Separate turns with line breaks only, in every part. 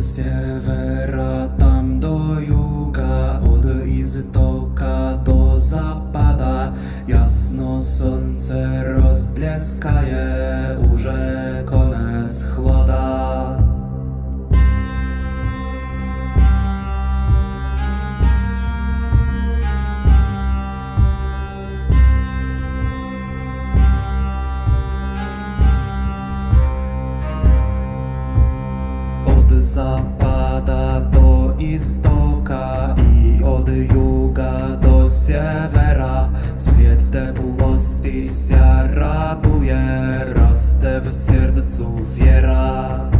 Od siewera tam do juga, od istoka do zapada Jasno słońce rozbleskaje, уже koniec chłoda Zapada do istoka i od juga do siewera. Świat tepłości się raduje, roste w sercu wiera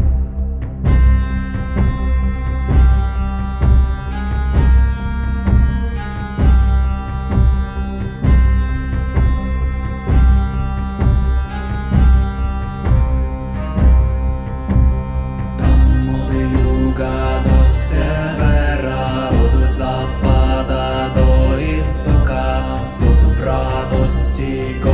sposób radości go